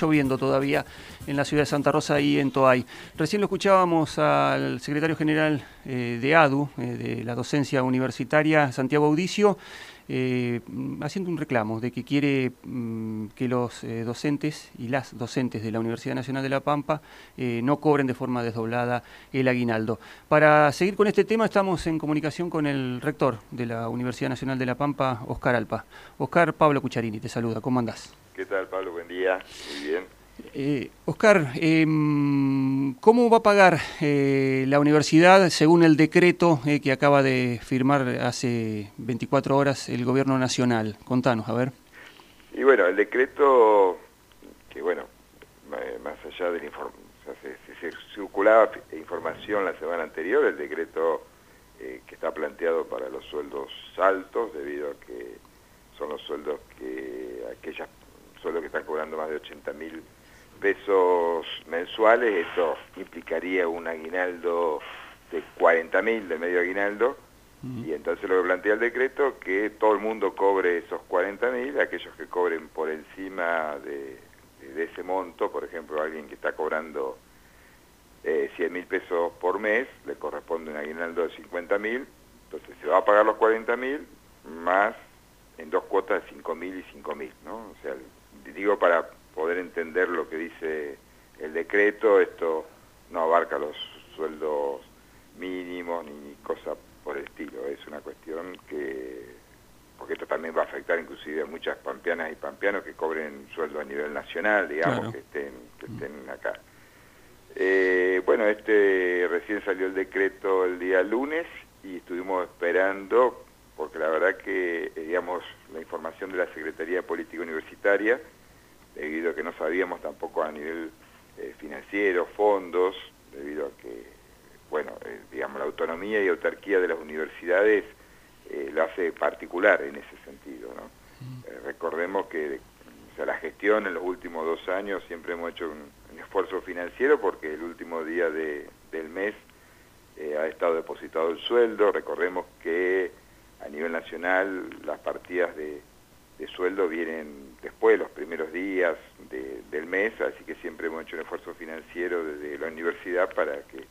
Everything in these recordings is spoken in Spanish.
lloviendo todavía en la ciudad de Santa Rosa y en Toay. Recién lo escuchábamos al secretario general eh, de ADU, eh, de la docencia universitaria, Santiago Audicio, eh, haciendo un reclamo de que quiere mm, que los docentes y las docentes de la Universidad Nacional de La Pampa no cobren de forma desdoblada el aguinaldo. Para seguir con este tema estamos en comunicación con el rector de la Universidad Nacional de La Pampa, Oscar Alpa. Oscar Pablo Cucharini te saluda, ¿cómo andás? ¿Qué tal Pablo? Buen día, muy bien. Eh, Oscar, em, ¿cómo va a pagar eh, la universidad según el decreto eh, que acaba de firmar hace 24 horas el gobierno nacional? Contanos, a ver. Y bueno, el decreto, que bueno, más allá del informe, se, circulaba circulaba información la semana anterior, el decreto que está planteado para los sueldos altos, debido a que son los sueldos que aquellas sueldos que están cobrando más de 80 mil pesos mensuales, esto implicaría un aguinaldo de 40 mil de medio aguinaldo, y entonces lo que plantea el decreto, que todo el mundo cobre esos 40 mil, aquellos que cobren por encima de, ese monto, por ejemplo, alguien que está cobrando eh, 100 mil pesos por mes, le corresponde un aguinaldo de 50 mil, entonces se va a pagar los 40 mil más en dos cuotas de 5 mil y 5 mil, ¿no? O sea, digo para poder entender lo que dice el decreto, esto no abarca los sueldos mínimos ni cosa por el estilo, es una cuestión que, porque esto también va a afectar inclusive a muchas pampeanas y pampeanos que cobren sueldo a nivel nacional, digamos, que, estén, que estén acá. Eh, bueno, este recién salió el decreto el día lunes y estuvimos esperando, porque la verdad que, eh, digamos, la información de la Secretaría Política Universitaria debido a que no sabíamos tampoco a nivel eh, financiero, fondos, debido a que, bueno, eh, digamos, la autonomía y autarquía de las universidades eh, lo hace particular en ese sentido, ¿no? recordemos que o sea, la gestión en los últimos dos años siempre hemos hecho un, esfuerzo financiero porque el último día del mes ha estado depositado el sueldo, recordemos que a nivel nacional las partidas de de sueldo vienen después, los primeros días del mes, así que siempre hemos hecho un esfuerzo financiero desde la universidad para que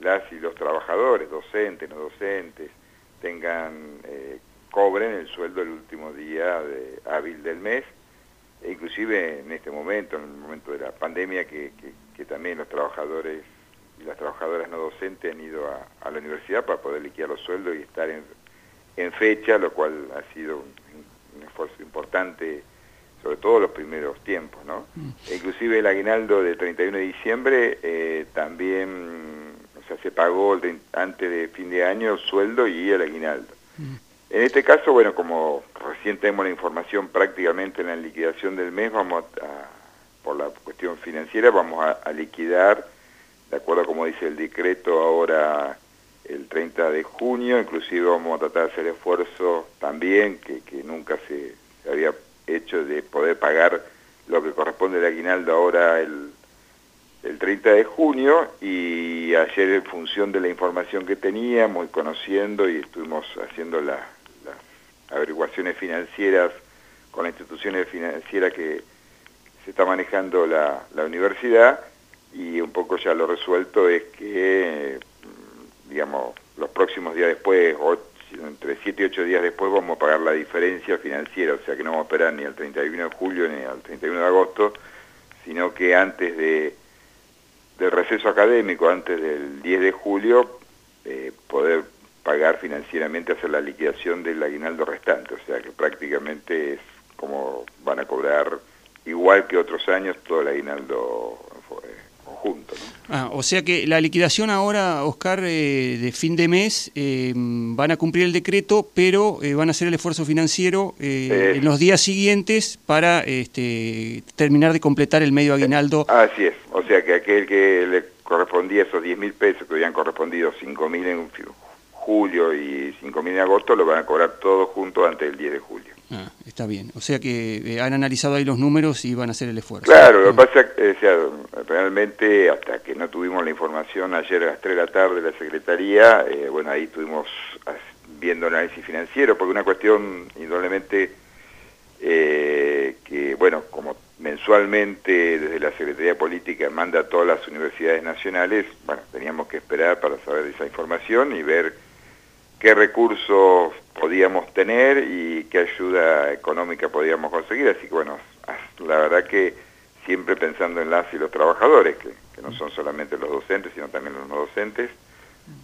las y los trabajadores, docentes, no docentes, tengan, eh, cobren el sueldo el último día de, hábil del mes, e inclusive en este momento, en el momento de la pandemia, que, también los trabajadores y las trabajadoras no docentes han ido a, la universidad para poder liquidar los sueldos y estar en, en fecha, lo cual ha sido un esfuerzo importante, sobre todo los primeros tiempos, ¿no? Mm. E inclusive el aguinaldo del 31 de diciembre eh, también, o sea, se pagó antes de fin de año el sueldo y el aguinaldo. Mm. En este caso, bueno, como recién tenemos la información prácticamente en la liquidación del mes, vamos a, por la cuestión financiera, vamos a, liquidar, de acuerdo a como dice el decreto ahora el 30 de junio, inclusive vamos a tratar de hacer esfuerzo también, que, nunca se, había hecho de poder pagar lo que corresponde al aguinaldo ahora el, el 30 de junio y ayer en función de la información que teníamos y conociendo y estuvimos haciendo las averiguaciones financieras con las instituciones financieras que se está manejando la, la universidad y un poco ya lo resuelto es que digamos, los próximos días después, o entre 7 y 8 días después, vamos a pagar la diferencia financiera, o sea que no vamos a esperar ni al 31 de julio ni al 31 de agosto, sino que antes de, del receso académico, antes del 10 de julio, eh, poder pagar financieramente, hacer la liquidación del aguinaldo restante, o sea que prácticamente es como van a cobrar igual que otros años todo el aguinaldo Ah, o sea que la liquidación ahora, Oscar, eh, de fin de mes, eh, van a cumplir el decreto, pero eh, van a hacer el esfuerzo financiero en los días siguientes para este, terminar de completar el medio aguinaldo. Así es, o sea que aquel que le correspondía esos 10 mil pesos, que habían correspondido 5 mil en julio y 5 mil en agosto, lo van a cobrar todo junto antes del 10 de julio. Ah, está bien. O sea que eh, han analizado ahí los números y van a hacer el esfuerzo. Claro, lo que pasa es que realmente hasta que no tuvimos la información ayer a las 3 de la tarde de la Secretaría, eh, bueno, ahí estuvimos viendo análisis financiero, porque una cuestión indudablemente eh, que, bueno, como mensualmente desde la Secretaría Política manda a todas las universidades nacionales, bueno, teníamos que esperar para saber esa información y ver qué recursos podíamos tener y qué ayuda económica podíamos conseguir. Así que bueno, la verdad que siempre pensando en las y los trabajadores, que, no son solamente los docentes, sino también los no docentes.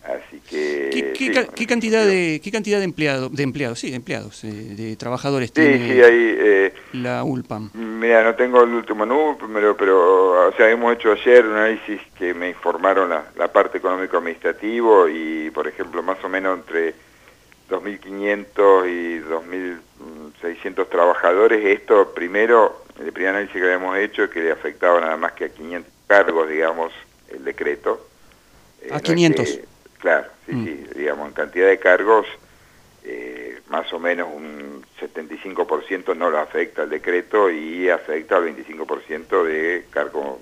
Así que... ¿Qué, cantidad, de, qué cantidad de empleados, de empleados, sí, de empleados, eh, de trabajadores sí, tiene sí, hay, eh, la ULPAM? Mira, no tengo el último número, pero, o sea, hemos hecho ayer un análisis que me informaron la, la parte económico-administrativo y, por ejemplo, más o menos entre 2.500 y 2.600 trabajadores. Esto primero, el primer análisis que habíamos hecho es que le afectaba nada más que a 500 cargos, digamos, el decreto. ¿A 500? claro, sí, mm. sí, digamos, en cantidad de cargos, eh, más o menos un 75% no lo afecta el decreto y afecta al 25% de cargos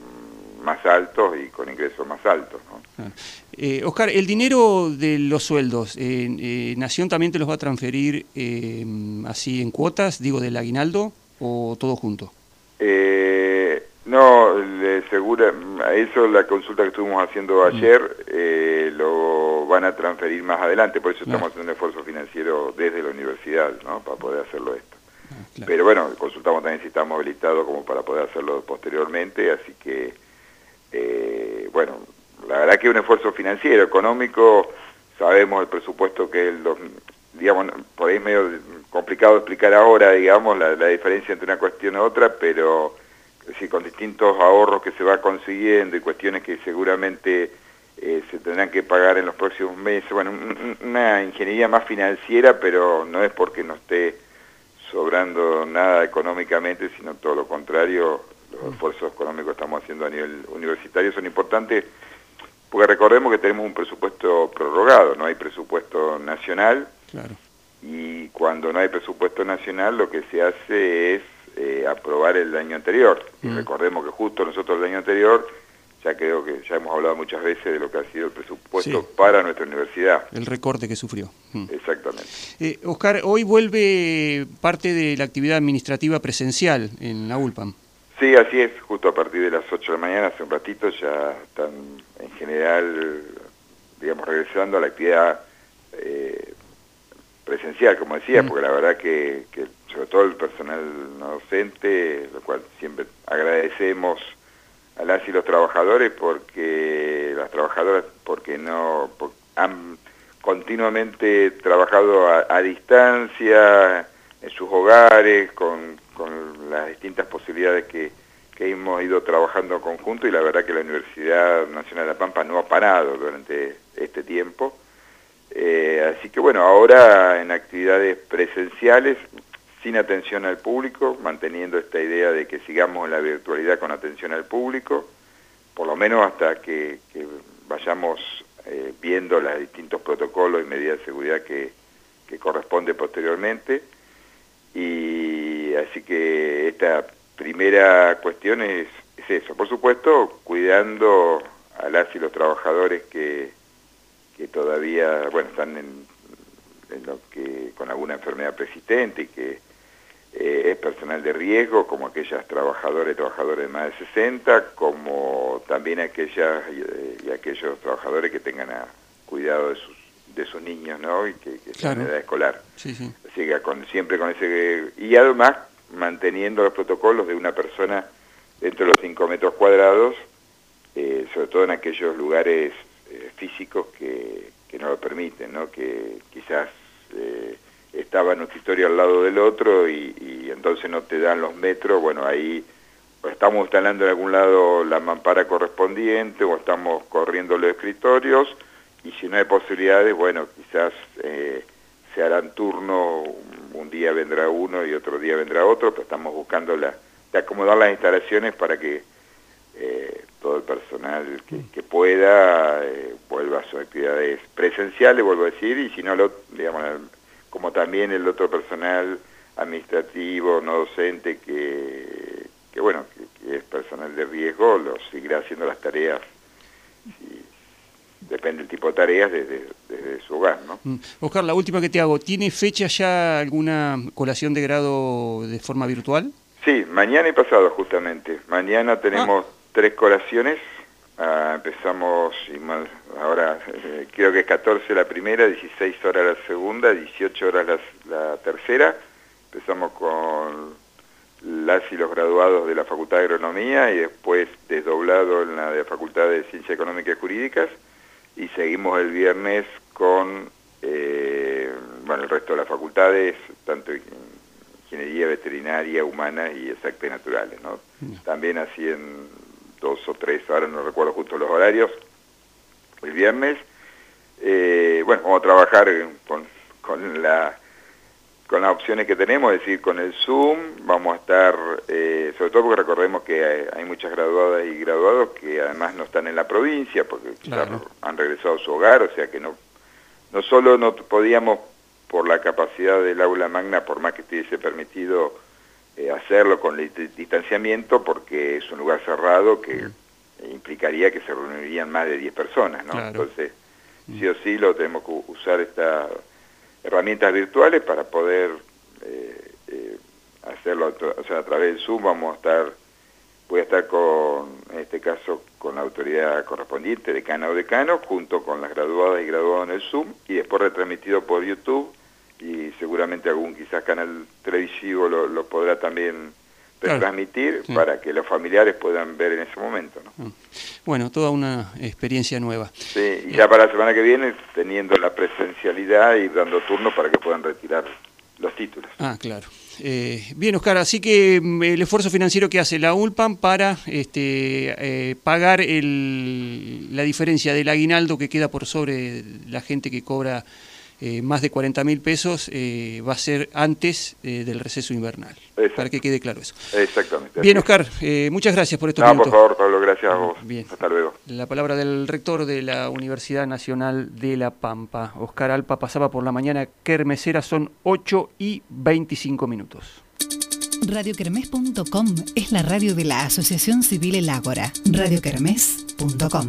más altos y con ingresos más altos. ¿no? Ah. Eh, Oscar, el dinero de los sueldos, eh, eh, ¿Nación también te los va a transferir eh, así en cuotas, digo, del aguinaldo o todo junto? No, le segura, a eso la consulta que estuvimos haciendo mm. ayer lo van a transferir más adelante, por eso estamos haciendo un esfuerzo financiero desde la universidad ¿no? para poder hacerlo esto. Ah, Pero bueno, consultamos también si estamos habilitados como para poder hacerlo posteriormente, así que eh, bueno, la verdad que es un esfuerzo financiero, económico, sabemos el presupuesto que el, digamos, por ahí es medio complicado explicar ahora, digamos, la, diferencia entre una cuestión y otra, pero sí, con distintos ahorros que se va consiguiendo y cuestiones que seguramente eh, se tendrán que pagar en los próximos meses, bueno, una ingeniería más financiera, pero no es porque no esté sobrando nada económicamente, sino todo lo contrario, los esfuerzos económicos que estamos haciendo a nivel universitario son importantes, porque recordemos que tenemos un presupuesto prorrogado, no hay presupuesto nacional, y cuando no hay presupuesto nacional lo que se hace es eh, aprobar el año anterior. Y mm. recordemos que justo nosotros el año anterior, ya creo que ya hemos hablado muchas veces de lo que ha sido el presupuesto para nuestra universidad. El recorte que sufrió. Mm. Exactamente. Eh, Oscar, hoy vuelve parte de la actividad administrativa presencial en la ULPAM. Sí, así es, justo a partir de las 8 de la mañana, hace un ratito, ya están en general, digamos, regresando a la actividad eh, presencial, como decía, mm. porque la verdad que, sobre todo el personal no docente, lo cual siempre agradecemos a las y los trabajadores porque las trabajadoras porque no han continuamente trabajado a distancia en sus hogares con con las distintas posibilidades que, hemos ido trabajando en conjunto y la verdad que la Universidad Nacional de La Pampa no ha parado durante este tiempo. Eh, así que bueno, ahora en actividades presenciales, sin atención al público, manteniendo esta idea de que sigamos la virtualidad con atención al público, por lo menos hasta que, vayamos eh, viendo los distintos protocolos y medidas de seguridad que, corresponde posteriormente. Y así que esta primera cuestión es, eso. Por supuesto, cuidando a las y los trabajadores que, que todavía, bueno, están en, lo que con alguna enfermedad persistente y que eh, es personal de riesgo, como aquellas trabajadoras y trabajadores de más de 60, como también aquellas y, aquellos trabajadores que tengan a cuidado de sus de sus niños, ¿no? Y que, que están en edad escolar. Sí, sí. Así que con, siempre con ese... Y además manteniendo los protocolos de una persona dentro de los 5 metros cuadrados, eh, sobre todo en aquellos lugares eh, físicos que, que, no lo permiten, ¿no? que quizás eh, estaba en un escritorio al lado del otro y, entonces no te dan los metros, bueno, ahí estamos instalando en algún lado la mampara correspondiente o estamos corriendo los escritorios y si no hay posibilidades, bueno, quizás se harán turno un día vendrá uno y otro día vendrá otro, pero estamos buscando la, de acomodar las instalaciones para que eh, todo el personal que, pueda eh, vuelva a sus actividades presenciales, vuelvo a decir, y si no, lo, digamos, como también el otro personal administrativo, no docente, que, que bueno, que, es personal de riesgo, lo seguirá haciendo las tareas depende del tipo de tareas desde, su hogar. ¿no? Mm. Oscar, la última que te hago, ¿tiene fecha ya alguna colación de grado de forma virtual? Sí, mañana y pasado justamente. Mañana tenemos ah. Tres colaciones. Ah, empezamos, ahora eh, creo que es 14 la primera, 16 horas la segunda, 18 horas la, tercera. Empezamos con las y los graduados de la Facultad de Agronomía y después desdoblado en la de Facultad de Ciencias Económicas y Jurídicas y seguimos el viernes con eh, bueno, el resto de las facultades, tanto ingeniería veterinaria, humana y exactas naturales. ¿no? También así en dos o tres, ahora no recuerdo justo los horarios, el viernes. Eh, bueno, vamos a trabajar con, con, la, con las opciones que tenemos, es decir, con el Zoom, vamos a estar, eh, sobre todo porque recordemos que hay, muchas graduadas y graduados que además no están en la provincia, porque han regresado a su hogar, o sea que no, no solo no podíamos por la capacidad del aula magna, por más que estuviese permitido eh, hacerlo con el distanciamiento, porque es un lugar cerrado que implicaría que se reunirían más de 10 personas, ¿no? Entonces, sí o sí lo tenemos que usar estas herramientas virtuales para poder eh, eh, hacerlo, o sea, a través del Zoom vamos a estar, voy a estar con, en este caso, con la autoridad correspondiente, decana o decano, junto con las graduadas y graduados en el Zoom, y después retransmitido por YouTube y seguramente algún quizás canal televisivo lo, podrá también transmitir para que los familiares puedan ver en ese momento. ¿no? Mm. Bueno, toda una experiencia nueva. Sí, y ya para la semana que viene teniendo la presencialidad y dando turno para que puedan retirar los títulos. Ah, claro. Eh, bien, Oscar, así que mm, el esfuerzo financiero que hace la ULPAM para este, eh, pagar el, la diferencia del aguinaldo que queda por sobre la gente que cobra eh, más de 40 mil pesos eh, va a ser antes eh, del receso invernal. Para que quede claro eso. Exactamente. Bien, Oscar, muchas gracias por estos no, por favor, Pablo, gracias a vos. Bien. Hasta luego. La palabra del rector de la Universidad Nacional de La Pampa, Oscar Alpa, pasaba por la mañana kermesera, son 8 y 25 minutos. Radiokermes.com es la radio de la Asociación Civil El Ágora. Radiokermes.com